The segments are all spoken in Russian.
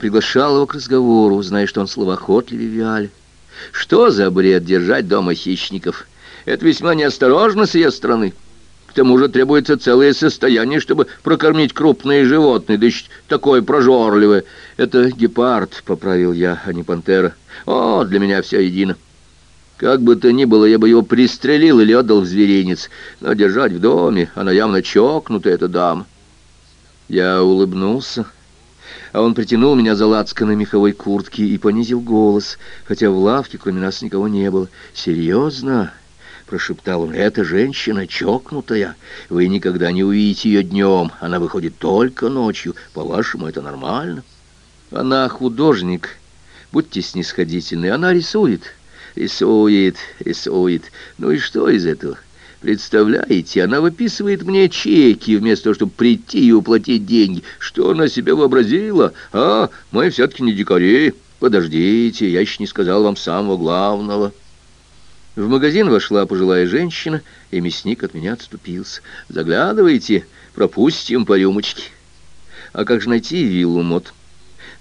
приглашал его к разговору, зная, что он словоохотливее Виаль. Что за бред держать дома хищников? Это весьма неосторожно с ее стороны. К тому же требуется целое состояние, чтобы прокормить крупные животные, да еще такое прожорливое. Это гепард, — поправил я, а не пантера. О, для меня все едино. Как бы то ни было, я бы его пристрелил или отдал в зверинец, но держать в доме, она явно чокнутая, эта дама. Я улыбнулся, а он притянул меня за лацканы меховой куртки и понизил голос, хотя в лавке кроме нас никого не было. «Серьезно?» прошептал он. «Эта женщина чокнутая. Вы никогда не увидите ее днем. Она выходит только ночью. По-вашему, это нормально?» «Она художник. Будьте снисходительны. Она рисует. Рисует, рисует. Ну и что из этого?» Представляете, она выписывает мне чеки, вместо того, чтобы прийти и уплатить деньги. Что она себе вообразила? А, мы все-таки не дикари. Подождите, я еще не сказал вам самого главного». В магазин вошла пожилая женщина, и мясник от меня отступился. «Заглядывайте, пропустим по рюмочке». «А как же найти виллу, Мот?»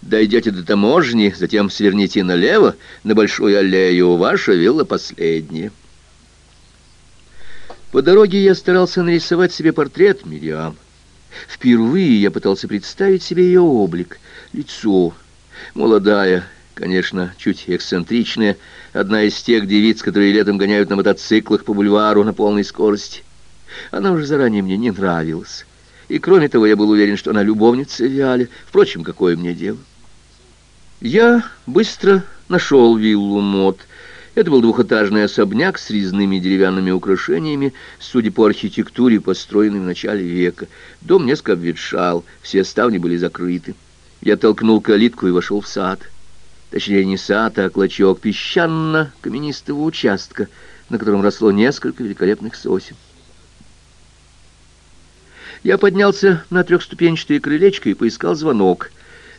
«Дойдете до таможни, затем сверните налево, на Большую аллею, ваша вилла последняя». По дороге я старался нарисовать себе портрет Мириам. Впервые я пытался представить себе ее облик, лицо, молодая, конечно, чуть эксцентричная, одна из тех девиц, которые летом гоняют на мотоциклах по бульвару на полной скорости. Она уже заранее мне не нравилась. И кроме того, я был уверен, что она любовница Виаля. Впрочем, какое мне дело? Я быстро нашел виллу Мот. Это был двухэтажный особняк с резными деревянными украшениями, судя по архитектуре, построенный в начале века. Дом несколько обветшал, все ставни были закрыты. Я толкнул калитку и вошел в сад. Точнее, не сад, а клочок песчано-каменистого участка, на котором росло несколько великолепных сосен. Я поднялся на трехступенчатое крылечко и поискал звонок.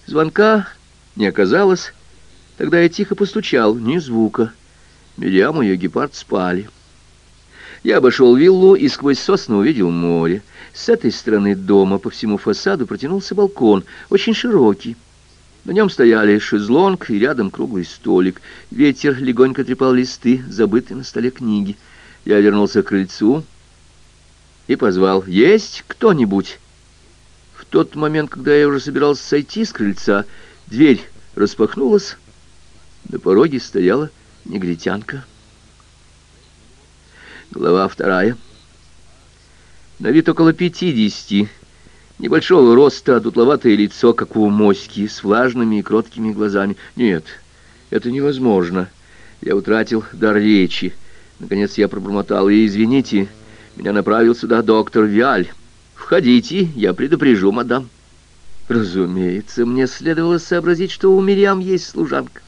Звонка не оказалось. Тогда я тихо постучал, ни звука. Мириам и ее гепард спали. Я обошел виллу и сквозь сосны увидел море. С этой стороны дома по всему фасаду протянулся балкон, очень широкий. На нем стояли шезлонг и рядом круглый столик. Ветер легонько трепал листы, забытые на столе книги. Я вернулся к крыльцу и позвал «Есть кто-нибудь?» В тот момент, когда я уже собирался сойти с крыльца, дверь распахнулась, на пороге стояла негритянка. Глава вторая. На вид около пятидесяти, Небольшого роста, дутловатое лицо, как у моськи, с влажными и кроткими глазами. Нет, это невозможно. Я утратил дар речи. Наконец я пробормотал. И извините, меня направил сюда доктор Виаль. Входите, я предупрежу, мадам. Разумеется, мне следовало сообразить, что у Мириам есть служанка.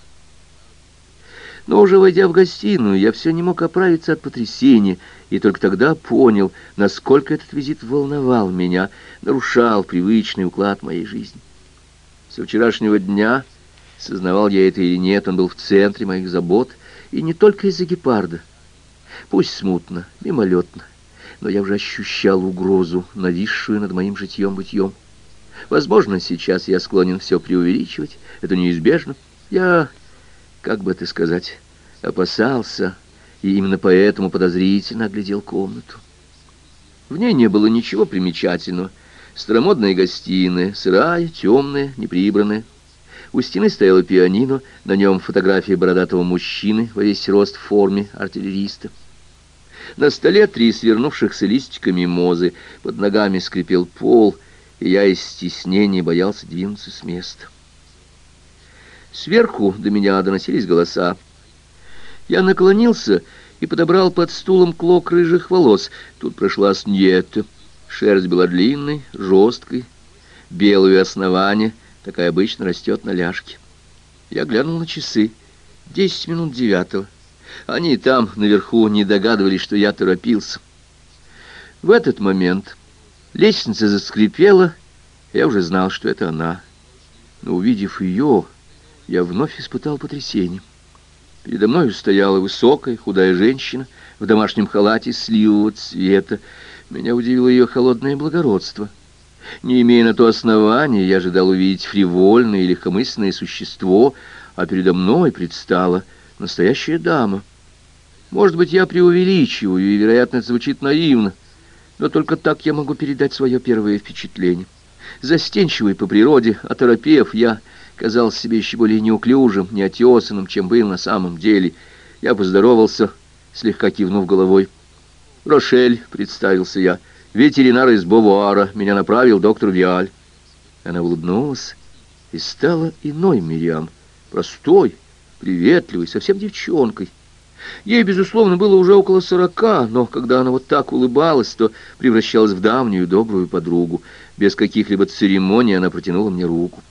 Но уже войдя в гостиную, я все не мог оправиться от потрясения, и только тогда понял, насколько этот визит волновал меня, нарушал привычный уклад моей жизни. Со вчерашнего дня, сознавал я это или нет, он был в центре моих забот, и не только из-за гепарда. Пусть смутно, мимолетно, но я уже ощущал угрозу, нависшую над моим житьем-бытьем. Возможно, сейчас я склонен все преувеличивать, это неизбежно. Я как бы это сказать, опасался, и именно поэтому подозрительно оглядел комнату. В ней не было ничего примечательного. Старомодная гостиная, сырая, темная, неприбранная. У стены стояла пианино, на нем фотография бородатого мужчины во весь рост в форме артиллериста. На столе три свернувшихся листиками мозы, под ногами скрипел пол, и я из стеснения боялся двинуться с места. Сверху до меня доносились голоса. Я наклонился и подобрал под стулом клок рыжих волос. Тут прошла сньета. Шерсть была длинной, жесткой, белое основание, такая обычно растет на ляжке. Я глянул на часы. Десять минут девятого. Они там, наверху, не догадывались, что я торопился. В этот момент лестница заскрипела, я уже знал, что это она. Но увидев ее, я вновь испытал потрясение. Передо мной стояла высокая, худая женщина в домашнем халате сливового цвета. Меня удивило ее холодное благородство. Не имея на то основания, я ожидал увидеть фривольное и легкомысленное существо, а передо мной предстала настоящая дама. Может быть, я преувеличиваю, и, вероятно, это звучит наивно, но только так я могу передать свое первое впечатление. Застенчивый по природе, оторопев, я казался себе еще более неуклюжим, неотесанным, чем был на самом деле. Я поздоровался, слегка кивнув головой. «Рошель», — представился я, — «ветеринар из Бовуара, меня направил доктор Виаль». Она улыбнулась и стала иной Мириам, простой, приветливой, совсем девчонкой. Ей, безусловно, было уже около сорока, но когда она вот так улыбалась, то превращалась в давнюю добрую подругу. Без каких-либо церемоний она протянула мне руку.